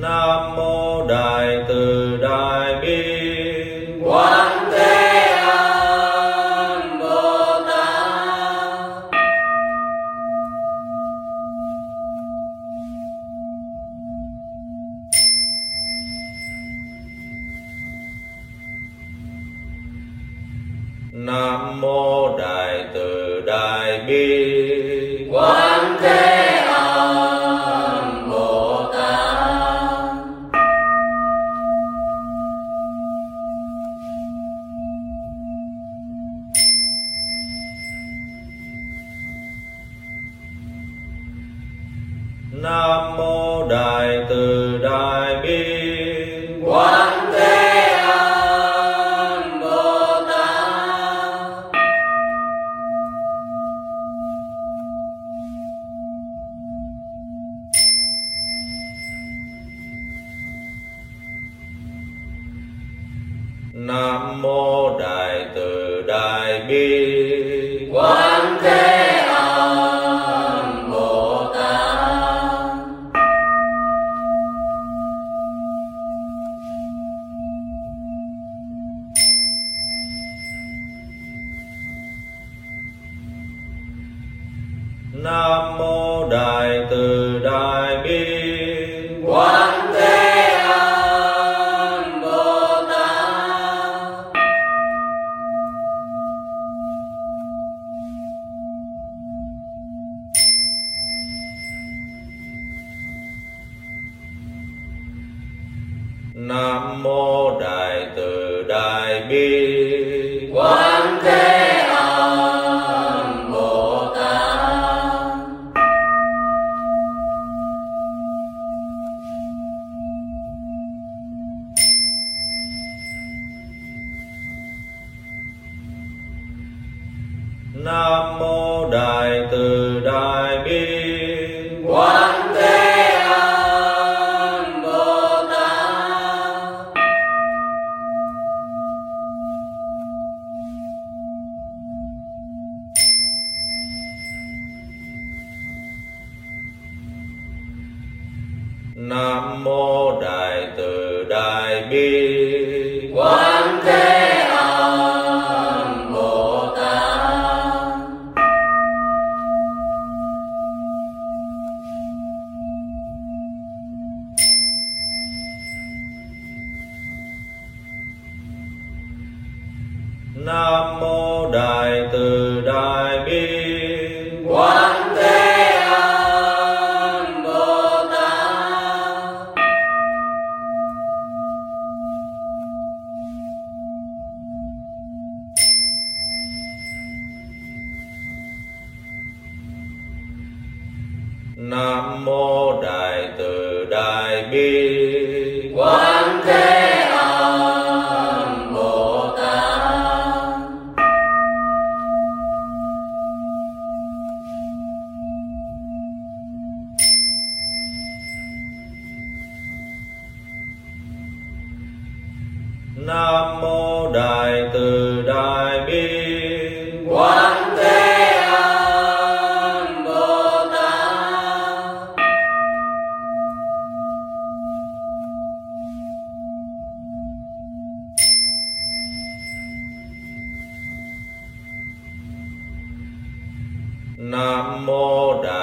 nam mô đại từ đại từ đại bi. More.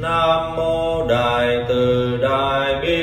nam mô đại từ đại bi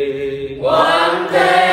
One day.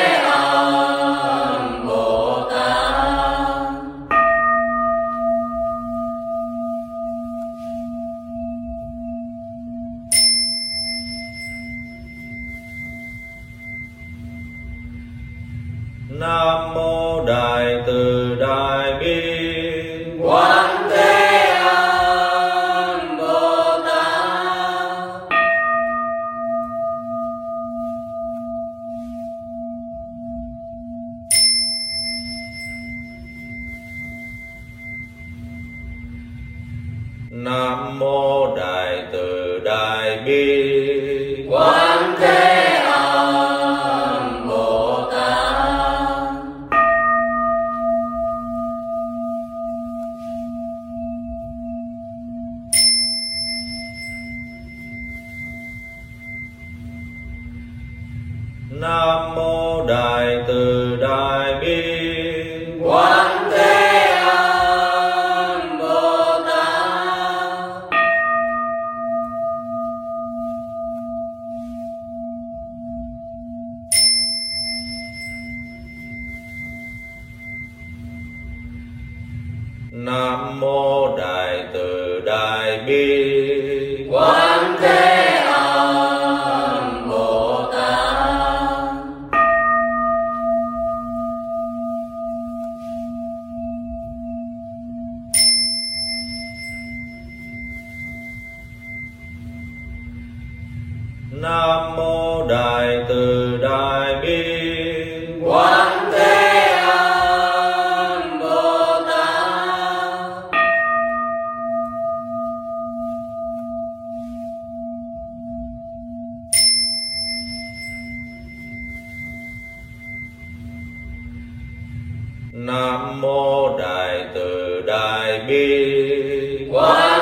nam mô đại từ đại bi. Quang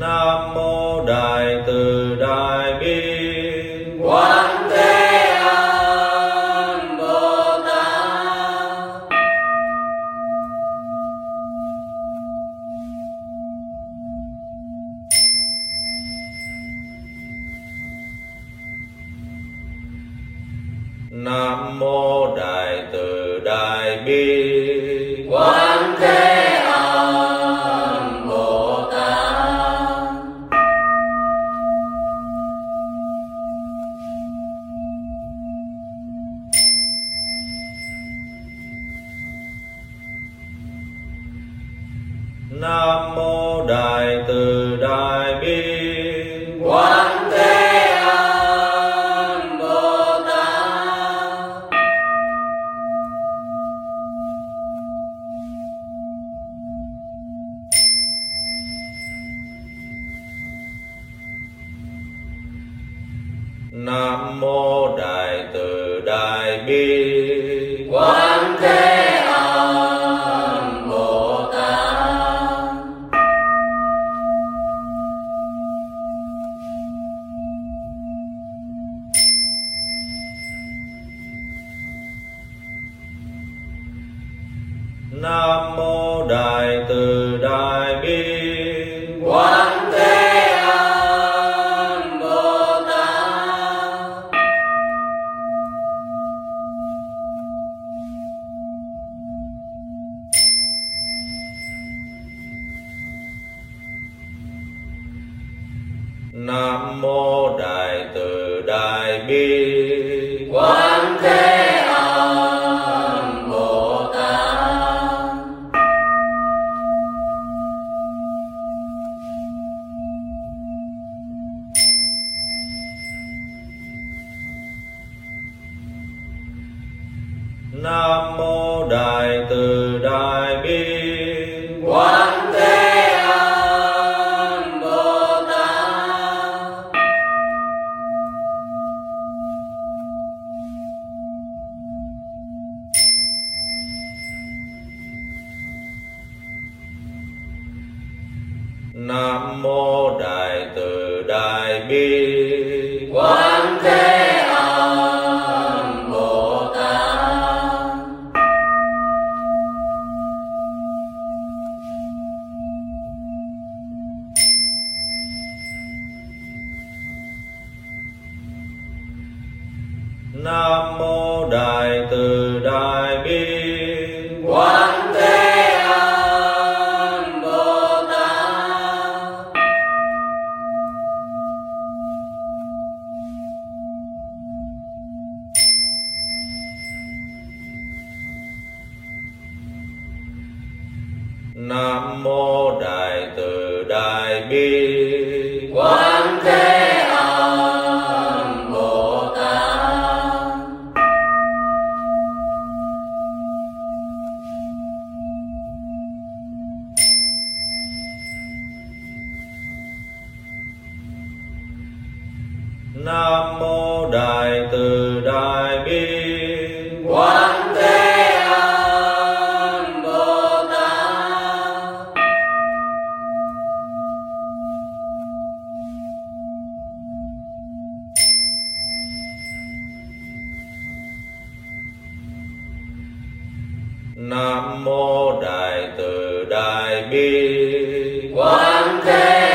nam mô đại từ đại bi nam mô đại từ đại bi. Quán thế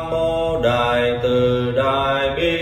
nam mô đại từ đại bi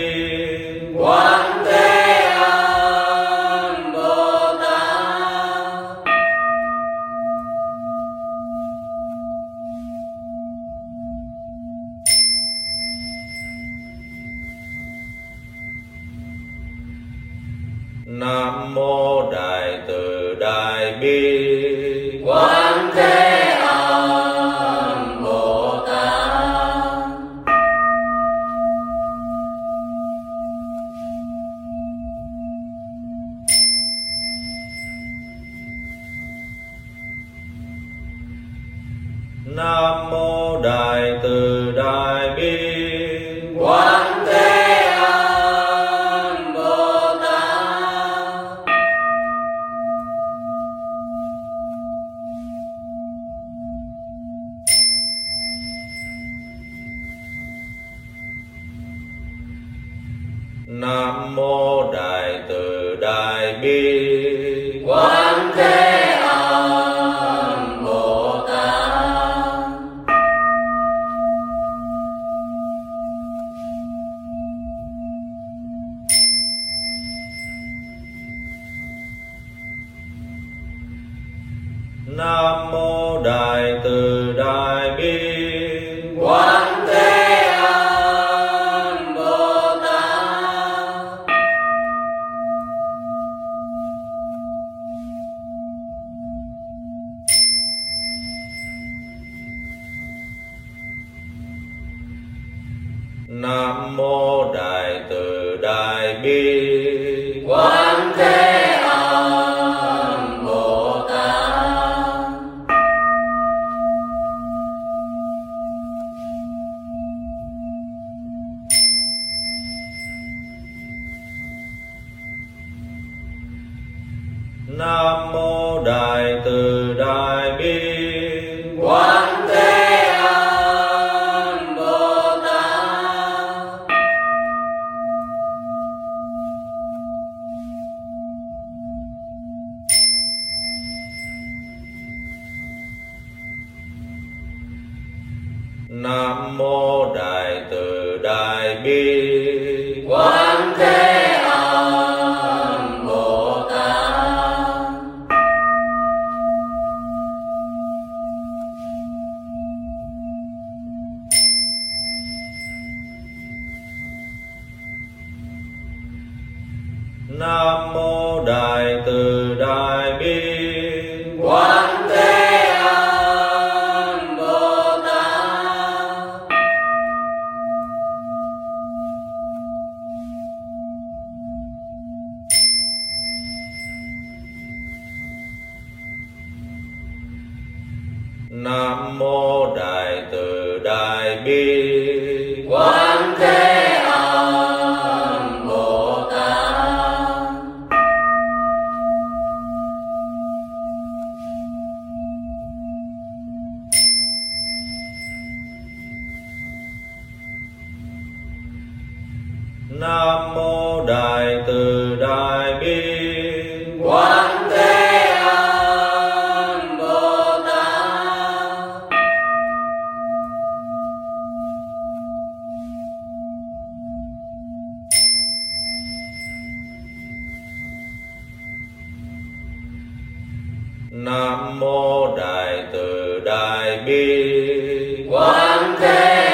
nam mô đại từ đại bi. Quán thế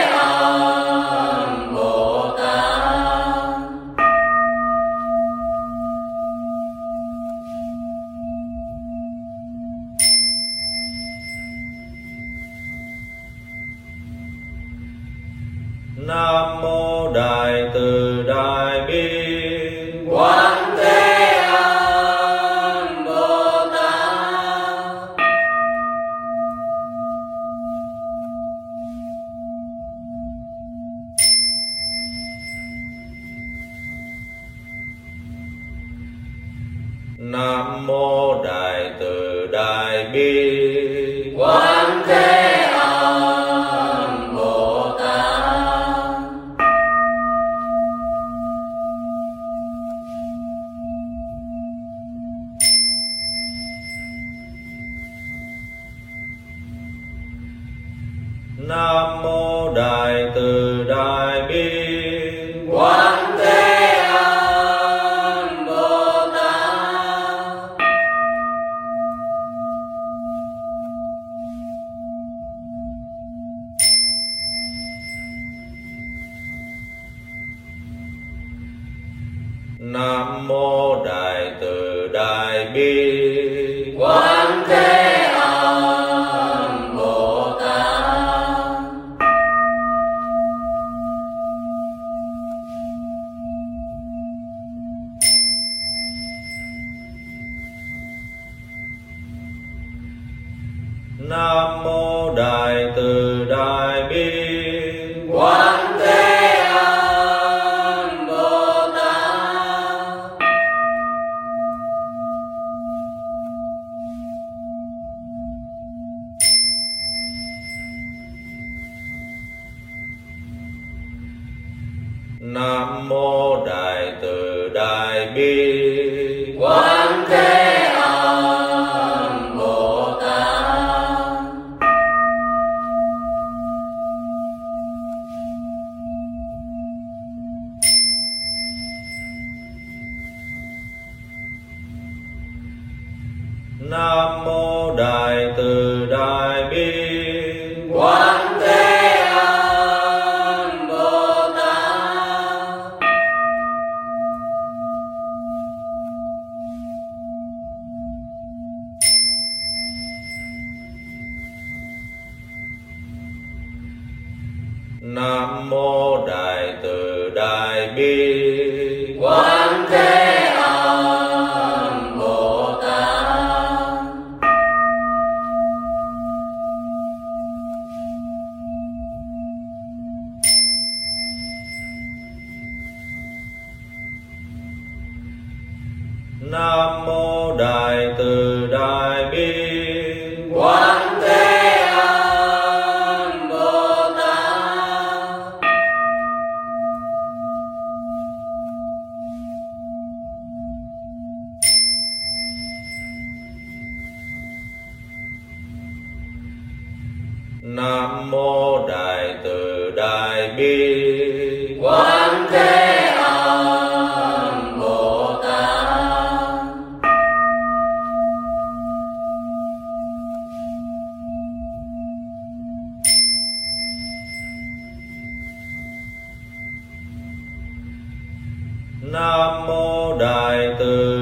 nam mô đại từ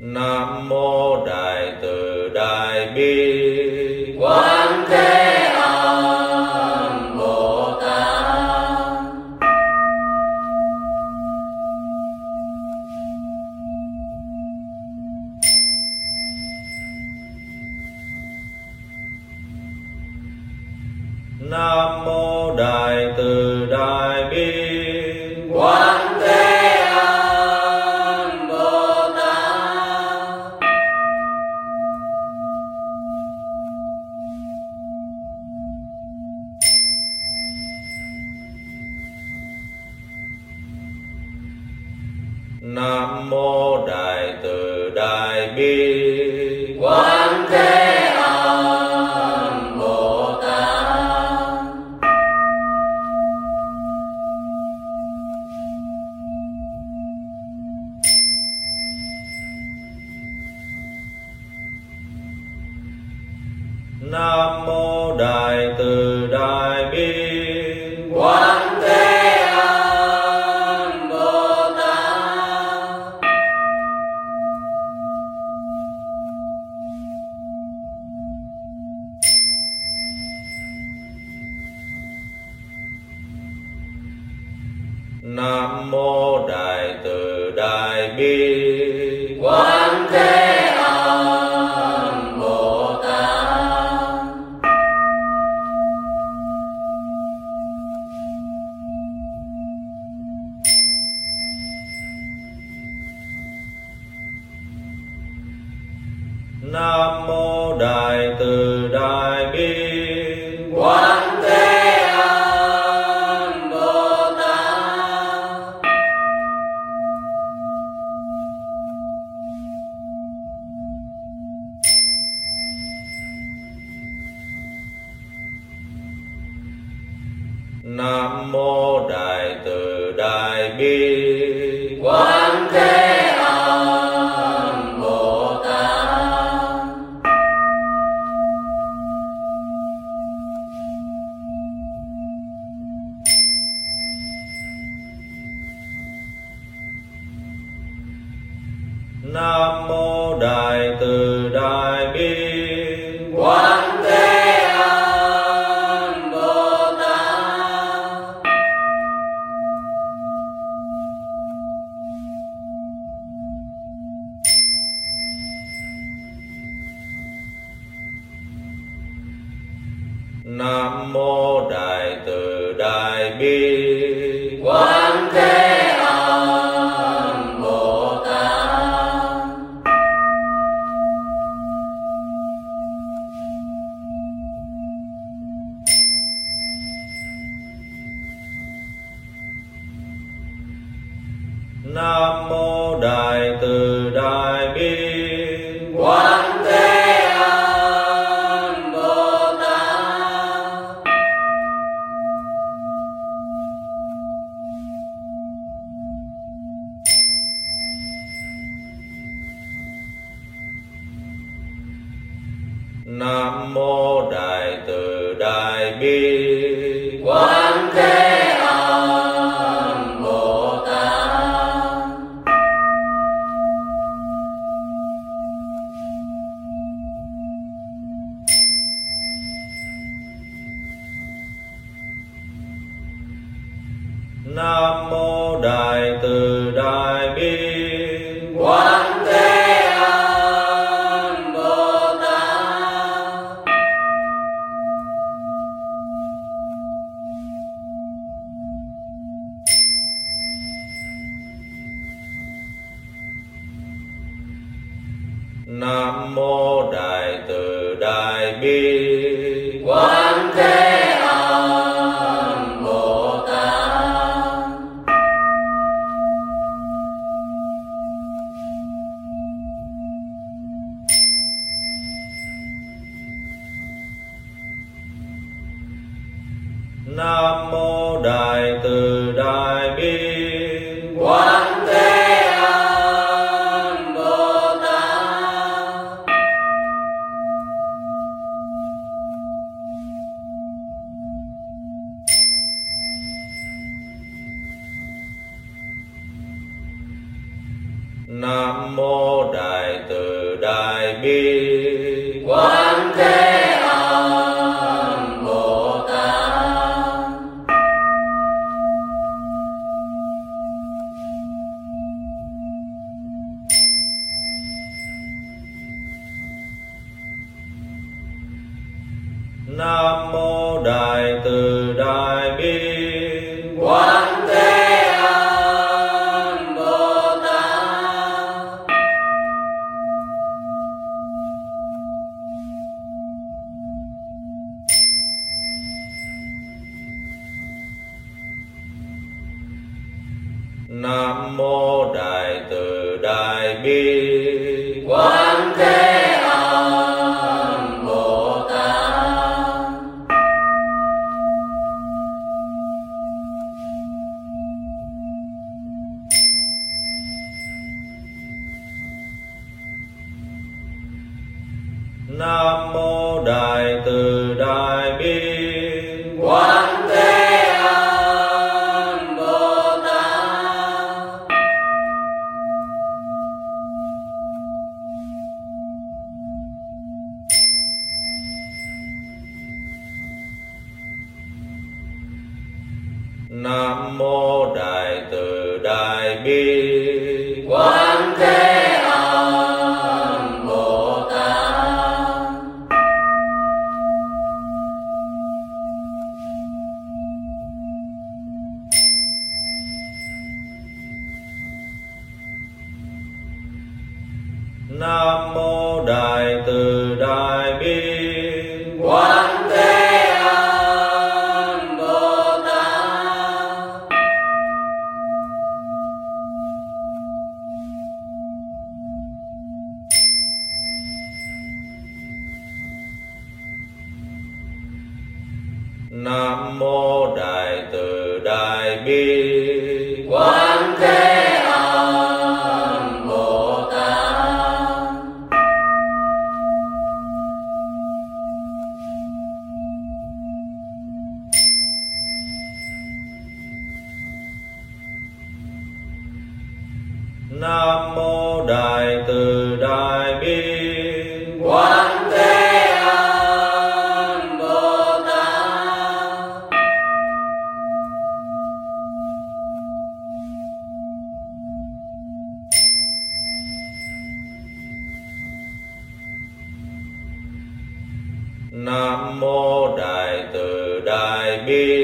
nam mô đại từ đại bi. Quán thế nam mô đại từ đại bi nam mô đại từ đại bi. Quán thế mô đại từ đại bi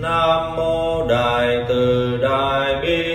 nam mô đại từ đại bi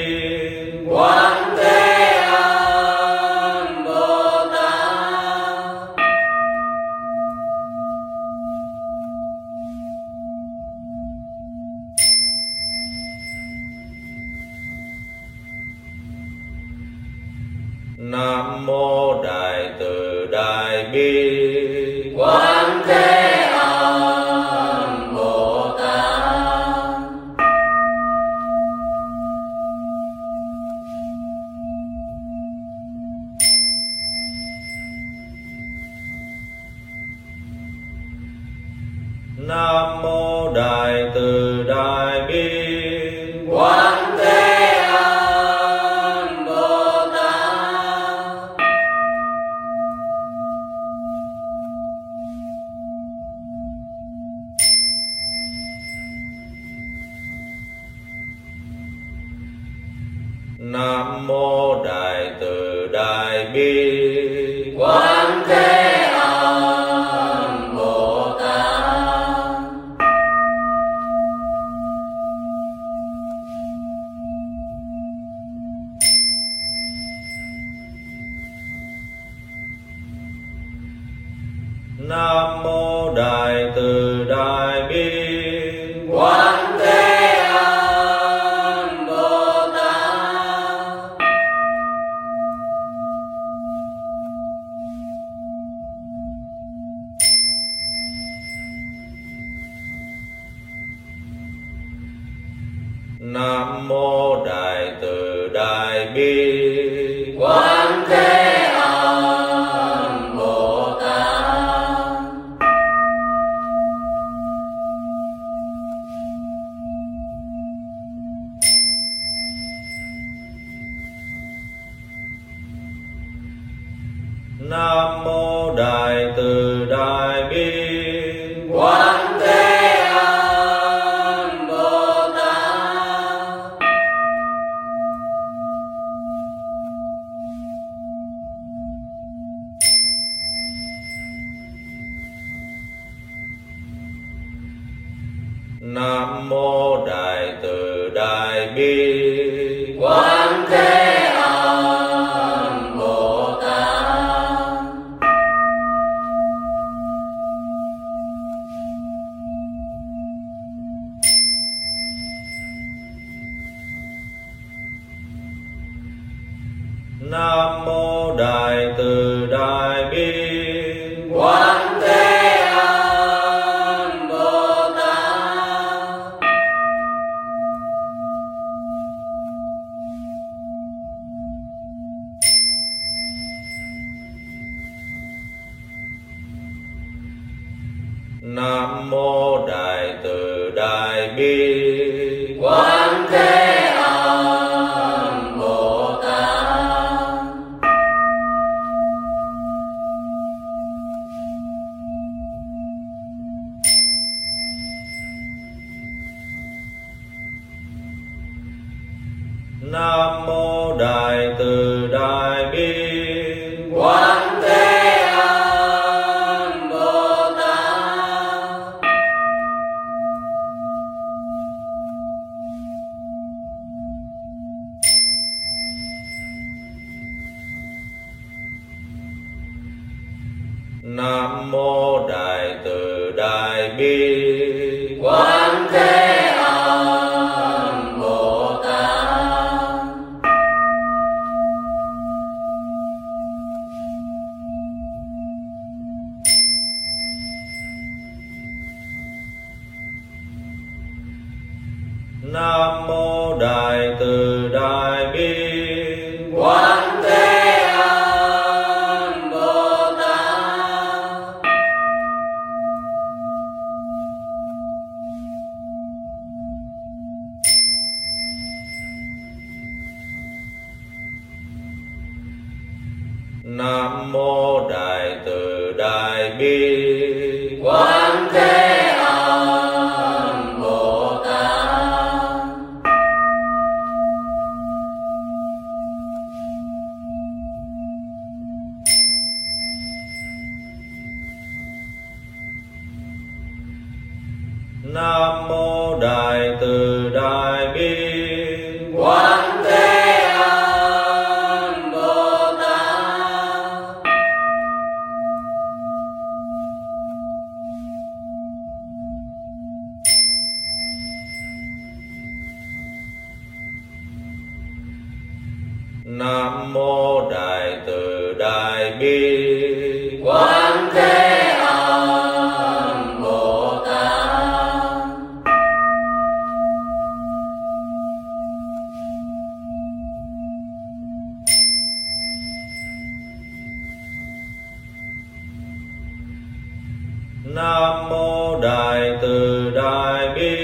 bi nam mô đại từ đại bi. Quán thế nam mô đại từ đại bi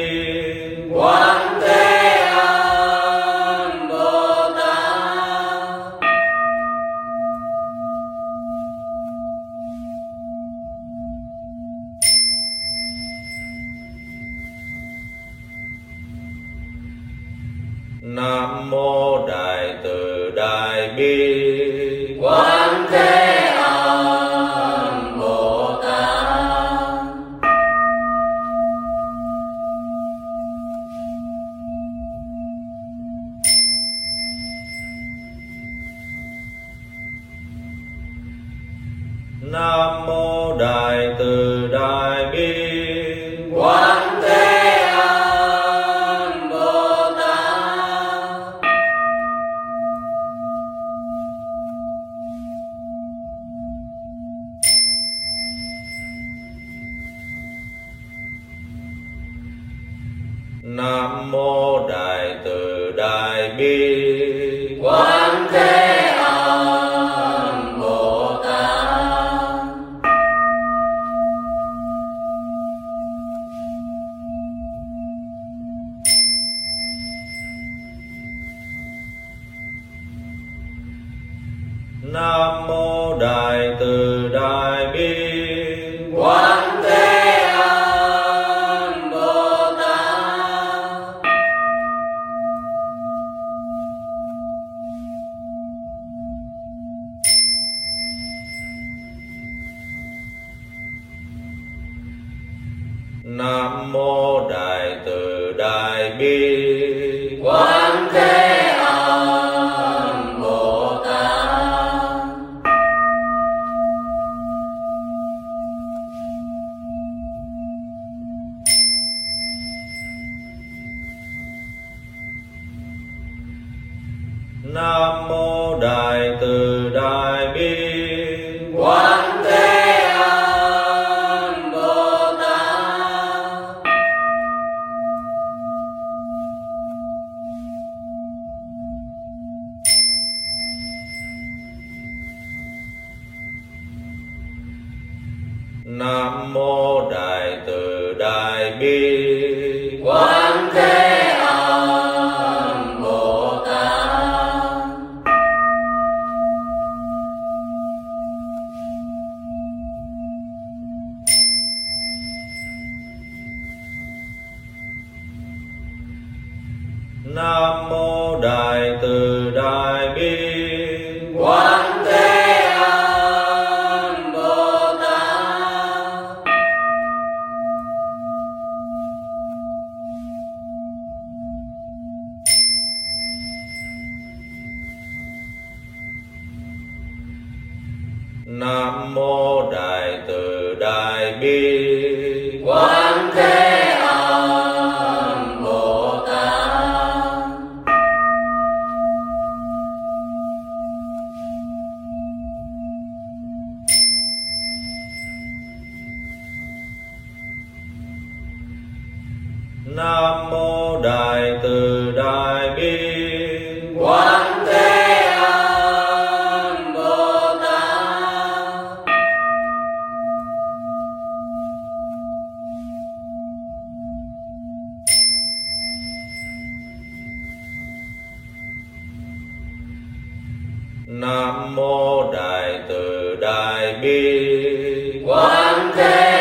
nam mô đại từ đại bi. Quán thế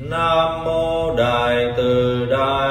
nam mô đại từ đại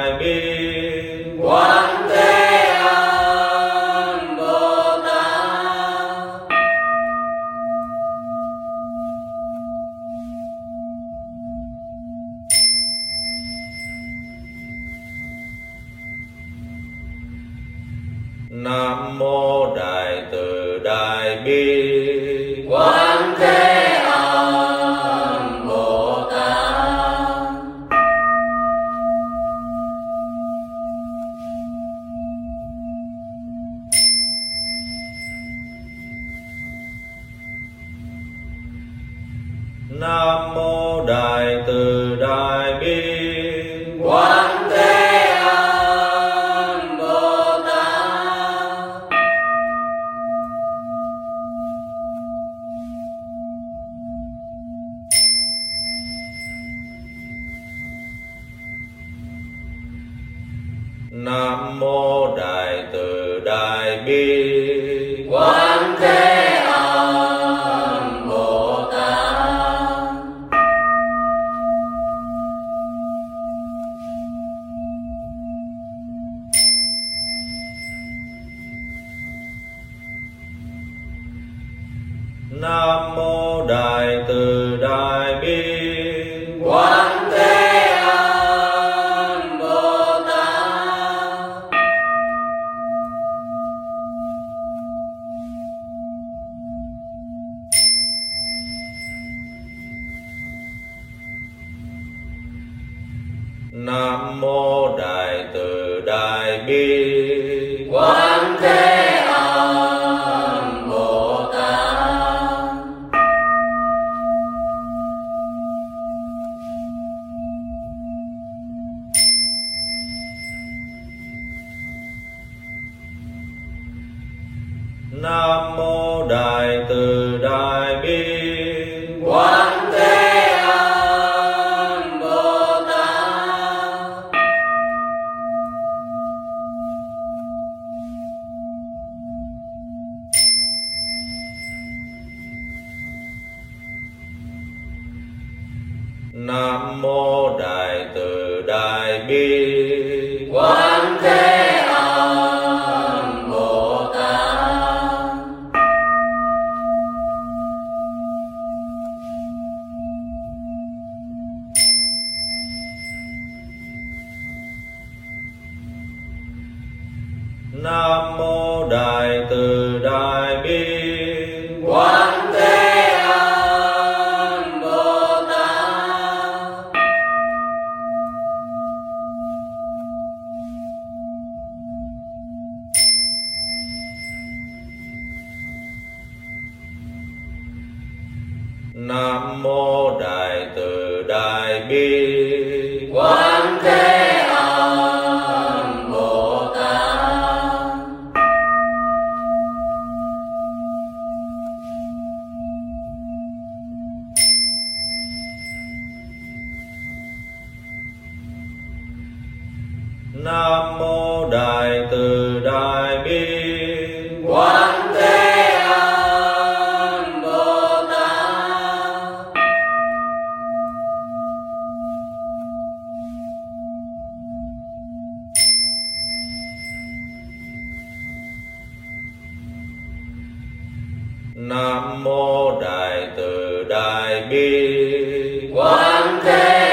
nam mô đại từ đại bi. Quán thế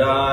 da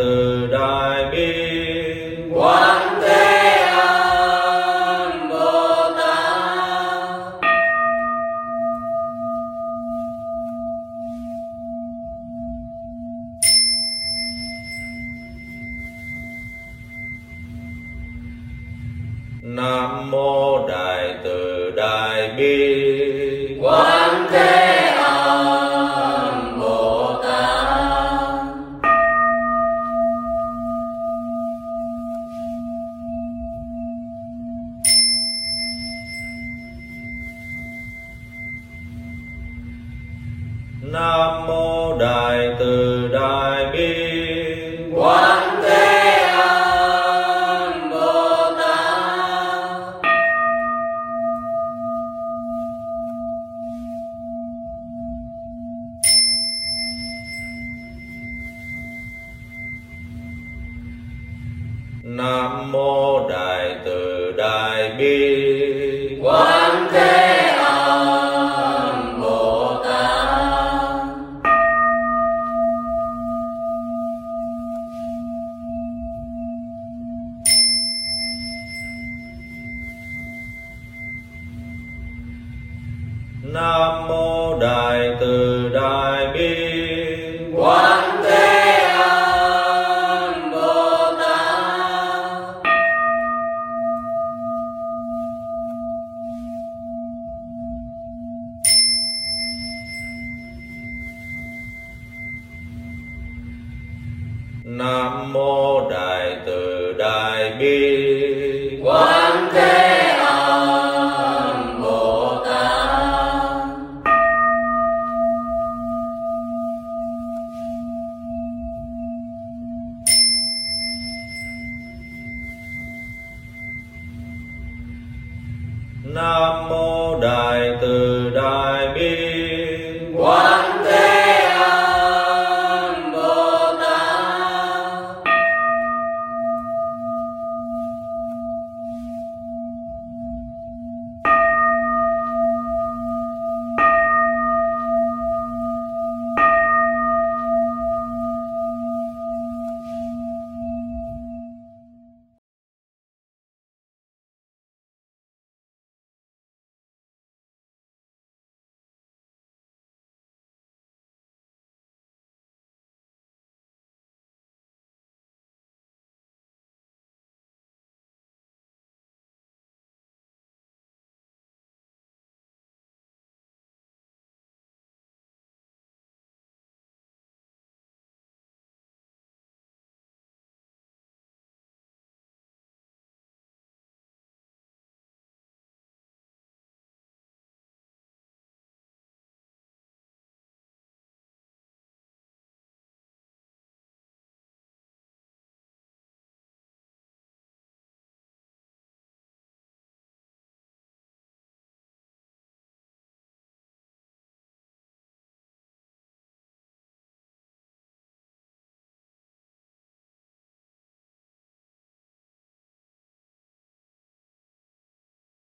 từ nam mô đại từ đại bi. Quán